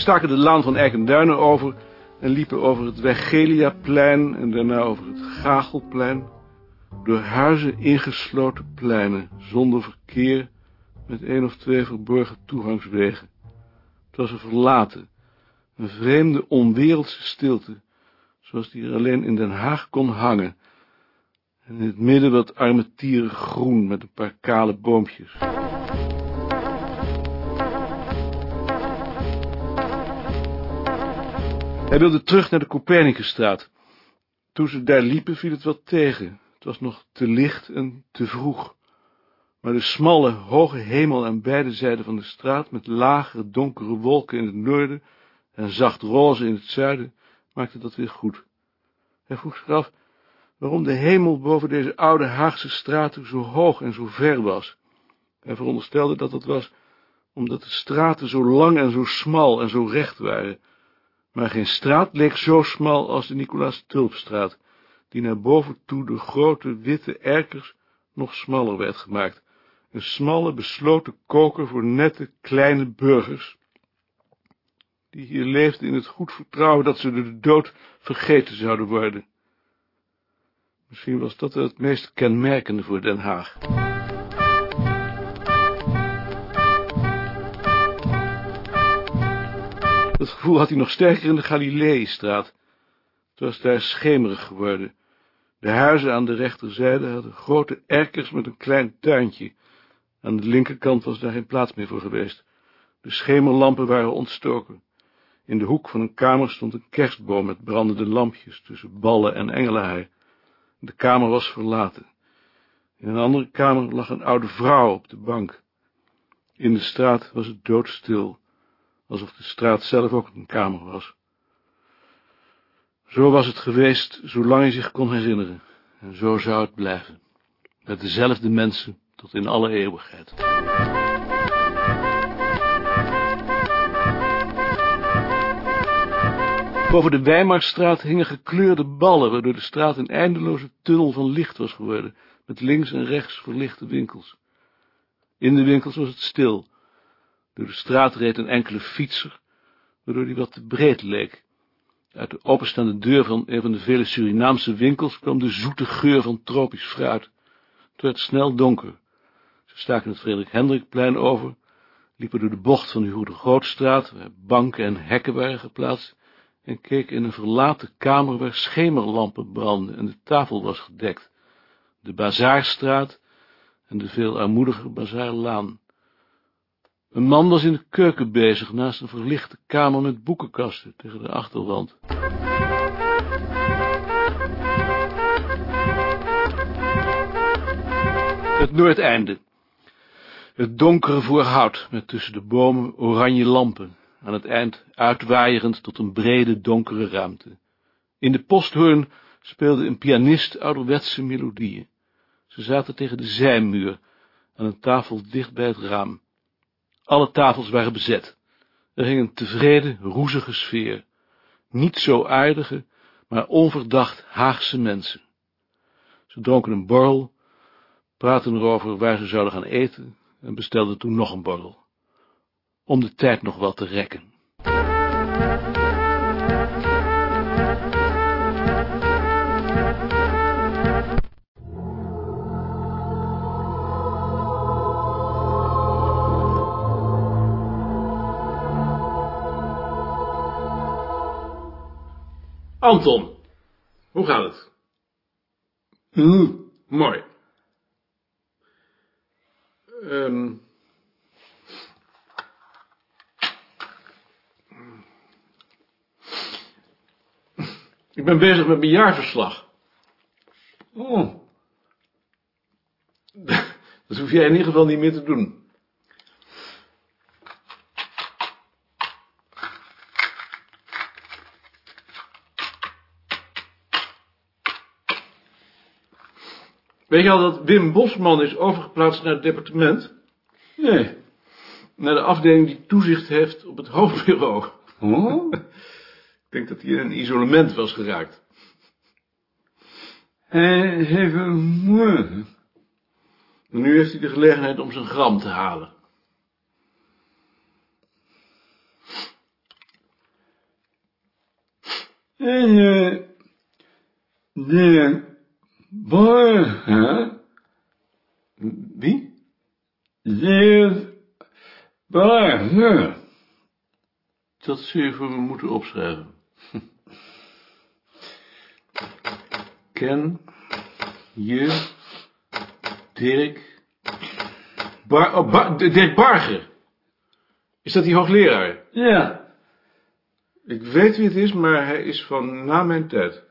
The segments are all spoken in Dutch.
staken de laan van Eikenduinen over en liepen over het Wegeliaplein en daarna over het Gachelplein, door huizen ingesloten pleinen, zonder verkeer, met één of twee verborgen toegangswegen. Het was een verlaten, een vreemde, onwereldse stilte, zoals die er alleen in Den Haag kon hangen, en in het midden wat armetierig groen met een paar kale boompjes. Hij wilde terug naar de Copernicusstraat. Toen ze daar liepen viel het wat tegen. Het was nog te licht en te vroeg. Maar de smalle, hoge hemel aan beide zijden van de straat, met lagere, donkere wolken in het noorden en zacht roze in het zuiden, maakte dat weer goed. Hij vroeg zich af waarom de hemel boven deze oude Haagse straten zo hoog en zo ver was. Hij veronderstelde dat dat was omdat de straten zo lang en zo smal en zo recht waren, maar geen straat leek zo smal als de Nicolaas Tulpstraat, die naar boven toe door grote witte erkers nog smaller werd gemaakt. Een smalle, besloten koker voor nette, kleine burgers, die hier leefden in het goed vertrouwen dat ze door de dood vergeten zouden worden. Misschien was dat het meest kenmerkende voor Den Haag. Dat gevoel had hij nog sterker in de Galileestraat. Het was daar schemerig geworden. De huizen aan de rechterzijde hadden grote erkers met een klein tuintje. Aan de linkerkant was daar geen plaats meer voor geweest. De schemerlampen waren ontstoken. In de hoek van een kamer stond een kerstboom met brandende lampjes tussen ballen en engelenhaar. De kamer was verlaten. In een andere kamer lag een oude vrouw op de bank. In de straat was het doodstil alsof de straat zelf ook een kamer was. Zo was het geweest, zolang hij zich kon herinneren, en zo zou het blijven, met dezelfde mensen tot in alle eeuwigheid. Boven de Weimarstraat hingen gekleurde ballen, waardoor de straat een eindeloze tunnel van licht was geworden, met links en rechts verlichte winkels. In de winkels was het stil, door de straat reed een enkele fietser, waardoor die wat te breed leek. Uit de openstaande deur van een van de vele Surinaamse winkels kwam de zoete geur van tropisch fruit. Het werd snel donker. Ze staken het Frederik Hendrikplein over, liepen door de bocht van de Goede Grootstraat, waar banken en hekken waren geplaatst, en keken in een verlaten kamer waar schemerlampen brandden en de tafel was gedekt, de Bazaarstraat en de veel armoediger Bazaarlaan. Een man was in de keuken bezig, naast een verlichte kamer met boekenkasten tegen de achterwand. Het noordeinde. Het donkere voorhout, met tussen de bomen oranje lampen, aan het eind uitwaaierend tot een brede donkere ruimte. In de posthoorn speelde een pianist ouderwetse melodieën. Ze zaten tegen de zijmuur, aan een tafel dicht bij het raam. Alle tafels waren bezet. Er hing een tevreden, roezige sfeer. Niet zo aardige, maar onverdacht Haagse mensen. Ze dronken een borrel, praten erover waar ze zouden gaan eten en bestelden toen nog een borrel. Om de tijd nog wel te rekken. Anton, hoe gaat het? Hm, Mooi. Ehm Ik ben bezig met mijn jaarverslag. oh, Dat hoef jij in ieder geval niet meer te doen. Weet je al dat Wim Bosman is overgeplaatst naar het departement? nee. Naar de afdeling die toezicht heeft op het hoofdbureau. Oh, Ik denk dat hij in een isolement was geraakt. hij heeft een morgen. En nu heeft hij de gelegenheid om zijn gram te halen. En eh, de borgen, Wie? de borgen, Dat zul je voor me moeten opschrijven. Ken je Dirk Bar oh, Bar- Dirk Barger? Is dat die hoogleraar? ja, Ik weet wie het is, maar hij is van na mijn tijd.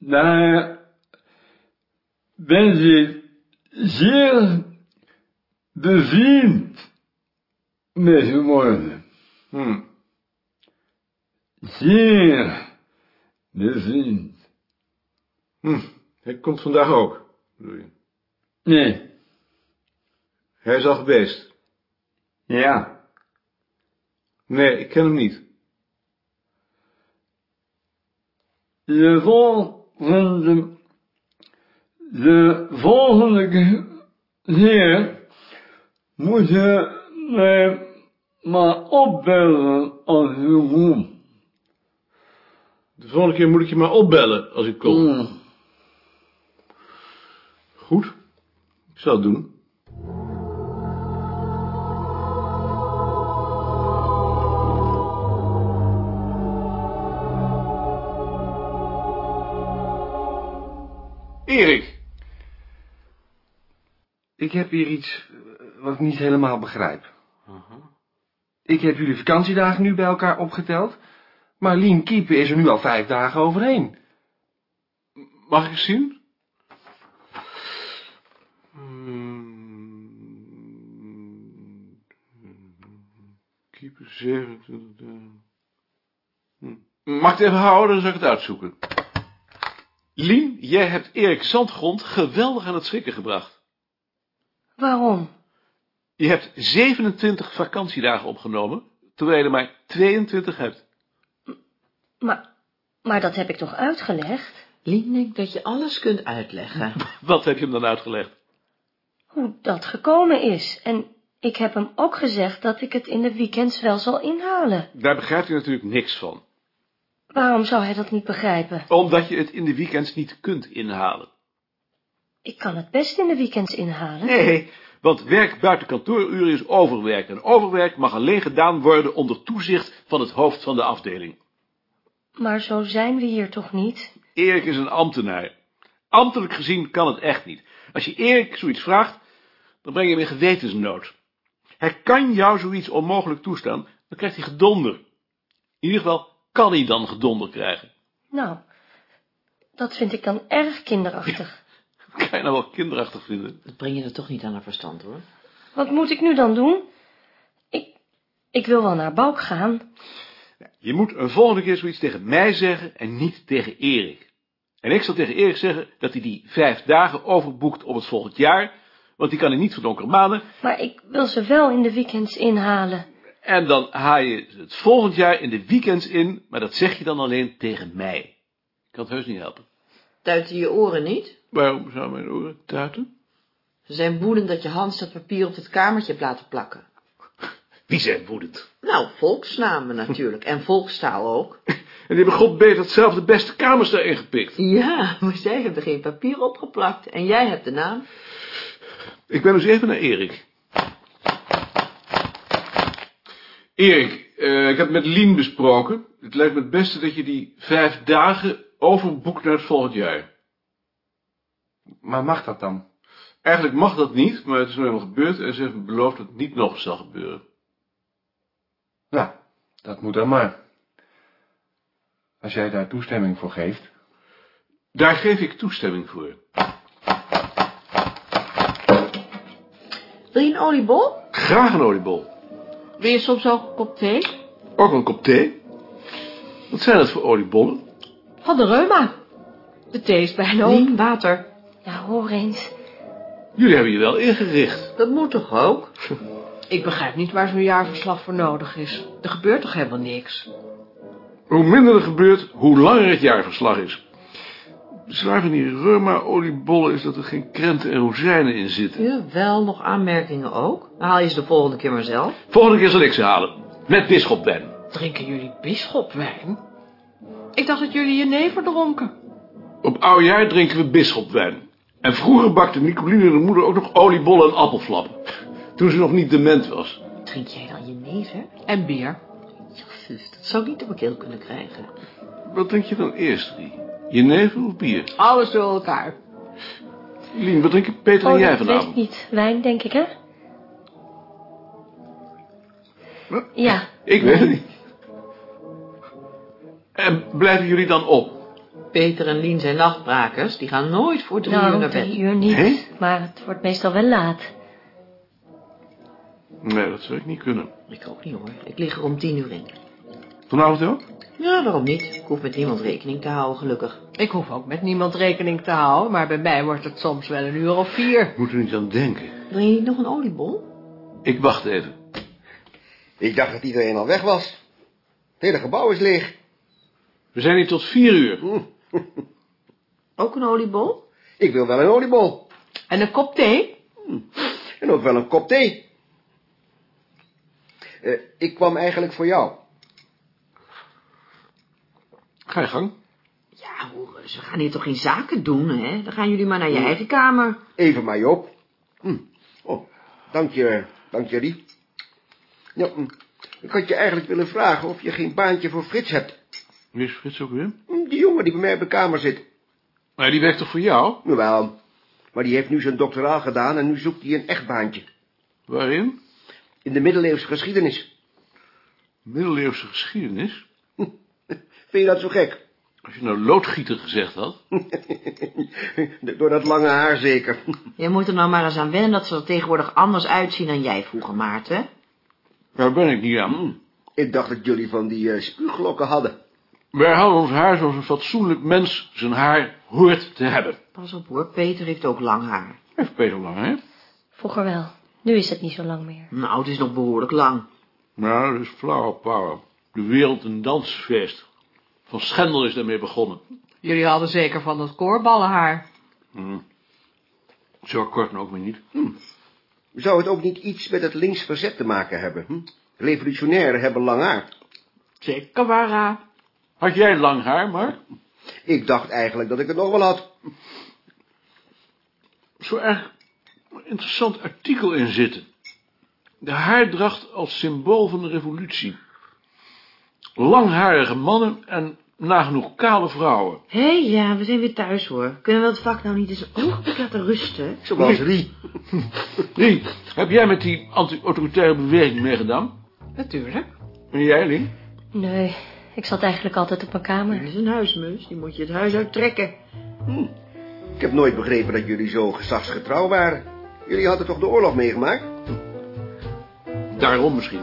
Daar ben je zeer bevriend mee geworden. Hm. Zeer bevriend. Hm. Hij komt vandaag ook, bedoel je? Nee, Hij is al geweest. ja. Nee, ik ken hem niet. De volgende, de volgende keer moet je mij maar opbellen als je komt. De volgende keer moet ik je maar opbellen als ik kom. Mm. Goed, ik zal het doen. Erik, Ik heb hier iets eh, wat ik niet helemaal begrijp. Ik heb jullie vakantiedagen nu bij elkaar opgeteld, maar Lien Kiepen is er nu al vijf dagen overheen. mag ik zien? Keeper 27 dagen. Hm. Mag ik het even houden, dan zal ik het uitzoeken. Lien, jij hebt Erik Zandgrond geweldig aan het schrikken gebracht. Waarom? Je hebt 27 vakantiedagen opgenomen, terwijl je er maar 22 hebt. Maar, maar dat heb ik toch uitgelegd? Lien denkt dat je alles kunt uitleggen. Wat heb je hem dan uitgelegd? Hoe dat gekomen is. En ik heb hem ook gezegd dat ik het in de weekends wel zal inhalen. Daar begrijpt hij natuurlijk niks van. Waarom zou hij dat niet begrijpen? Omdat je het in de weekends niet kunt inhalen. Ik kan het best in de weekends inhalen. Nee, want werk buiten kantooruren is overwerk. En overwerk mag alleen gedaan worden onder toezicht van het hoofd van de afdeling. Maar zo zijn we hier toch niet? Erik is een ambtenaar. Ambtelijk gezien kan het echt niet. Als je Erik zoiets vraagt, dan breng je hem in gewetensnood. Hij kan jou zoiets onmogelijk toestaan, dan krijgt hij gedonder. In ieder geval kan hij dan gedonder krijgen. Nou, dat vind ik dan erg kinderachtig. Kan je nou wel kinderachtig vinden? Dat breng je er toch niet aan haar verstand, hoor. Wat moet ik nu dan doen? Ik, ik wil wel naar Balk gaan. Je moet een volgende keer zoiets tegen mij zeggen en niet tegen Erik. En ik zal tegen Erik zeggen dat hij die vijf dagen overboekt op het volgend jaar, want die kan hij niet voor donkere maanden. Maar ik wil ze wel in de weekends inhalen. En dan haal je het volgend jaar in de weekends in, maar dat zeg je dan alleen tegen mij. Ik kan het heus niet helpen. Tuiten je oren niet? Waarom zou mijn oren tuiten? Ze zijn woedend dat je Hans dat papier op het kamertje hebt laten plakken. Wie zijn woedend? Nou, volksnamen natuurlijk. En volkstaal ook. En die hebben god beter zelf de beste kamers daarin gepikt. Ja, maar zij hebben geen papier opgeplakt. En jij hebt de naam. Ik ben dus even naar Erik. Erik, eh, ik heb met Lien besproken. Het lijkt me het beste dat je die vijf dagen overboekt naar het volgend jaar. Maar mag dat dan? Eigenlijk mag dat niet, maar het is nu helemaal gebeurd en ze heeft me beloofd dat het niet nog zal gebeuren. Nou, dat moet dan maar. Als jij daar toestemming voor geeft. Daar geef ik toestemming voor. Wil je een oliebol? Graag een oliebol. Wil je soms ook een kop thee? Ook een kop thee. Wat zijn dat voor oliebollen? Van de reuma. De thee is bijna op. Lien, water. Ja, hoor eens. Jullie hebben je wel ingericht. Dat moet toch ook? Ik begrijp niet waar zo'n jaarverslag voor nodig is. Er gebeurt toch helemaal niks? Hoe minder er gebeurt, hoe langer het jaarverslag is. Bezwaar van die reuma-oliebollen is dat er geen krenten en rozijnen in zitten. Jawel, nog aanmerkingen ook. Dan haal je ze de volgende keer maar zelf. Volgende keer zal ik ze halen. Met bisschopwijn. Drinken jullie bisschopwijn? Ik dacht dat jullie je never dronken. Op oudjaar drinken we bisschopwijn. En vroeger bakte Nicoline de moeder ook nog oliebollen en appelflappen. Toen ze nog niet dement was. Drink jij dan je neven? En bier. Ja, fuf, dat zou ik niet op mijn keel kunnen krijgen. Wat drink je dan eerst, Rie? Jenever of bier? Alles door elkaar. Lien, wat drinken Peter en Oh, jij dat weet ik vanavond? niet. Wijn, denk ik, hè? Wat? Ja, Ik weet het niet. En blijven jullie dan op? Peter en Lien zijn nachtbrakers. Die gaan nooit voor drie uur nou, naar bed. drie uur niet. Maar het wordt meestal wel laat. Nee, dat zou ik niet kunnen. Ik ook niet hoor. Ik lig er om tien uur in. Vanavond ook? Ja, waarom niet? Ik hoef met niemand rekening te houden, gelukkig. Ik hoef ook met niemand rekening te houden, maar bij mij wordt het soms wel een uur of vier. Moet er niet aan denken. Wil je niet nog een oliebol? Ik wacht even. Ik dacht dat iedereen al weg was. Het hele gebouw is leeg. We zijn hier tot vier uur. Ook een oliebol? Ik wil wel een oliebol. En een kop thee? En ook wel een kop thee. Eh, ik kwam eigenlijk voor jou. Ga je gang. Ja, hoor, ze gaan hier toch geen zaken doen, hè? Dan gaan jullie maar naar je eigen kamer. Even maar, Joop. Hm. Oh, dank je, dank je, Rie. Ja, hm. Ik had je eigenlijk willen vragen of je geen baantje voor Frits hebt. Wie is Frits ook weer? Hm, Die jongen die bij mij op de kamer zit. Maar die werkt toch voor jou? Jawel, maar die heeft nu zijn doctoraal gedaan en nu zoekt hij een echt baantje. Waarin? In de middeleeuwse geschiedenis. Middeleeuwse geschiedenis. Vind je dat zo gek? Als je nou loodgieter gezegd had. Door dat lange haar zeker. Jij moet er nou maar eens aan wennen dat ze er tegenwoordig anders uitzien dan jij vroeger, Maarten. Daar ben ik niet aan. Ik dacht dat jullie van die uh, spuuglokken hadden. Wij houden ons haar zoals een fatsoenlijk mens zijn haar hoort te hebben. Pas op hoor, Peter heeft ook lang haar. Heeft Peter lang, hè? Vroeger wel. Nu is het niet zo lang meer. Nou, het is nog behoorlijk lang. Nou, dat is flower power. De wereld een dansfeest. Van Schendel is daarmee begonnen. Jullie hadden zeker van dat koorballenhaar. Zo kort nog ook weer niet. Zou het ook niet iets met het links verzet te maken hebben? Hm? Revolutionairen hebben lang haar. Zeker waar. Had jij lang haar, Mark? Ik dacht eigenlijk dat ik het nog wel had. Zo erg een interessant artikel in zitten. De haardracht als symbool van de revolutie. Langharige mannen en nagenoeg kale vrouwen. Hé, ja, we zijn weer thuis hoor. Kunnen we het vak nou niet eens een ogenblik laten rusten? Zoals Rie. Rie, heb jij met die anti-autoritaire beweging meegedaan? Natuurlijk. En jij, Lien? Nee, ik zat eigenlijk altijd op mijn Dat kamer. is een huismus, die moet je het huis uittrekken. Ik heb nooit begrepen dat jullie zo gezagsgetrouw waren. Jullie hadden toch de oorlog meegemaakt? Daarom misschien.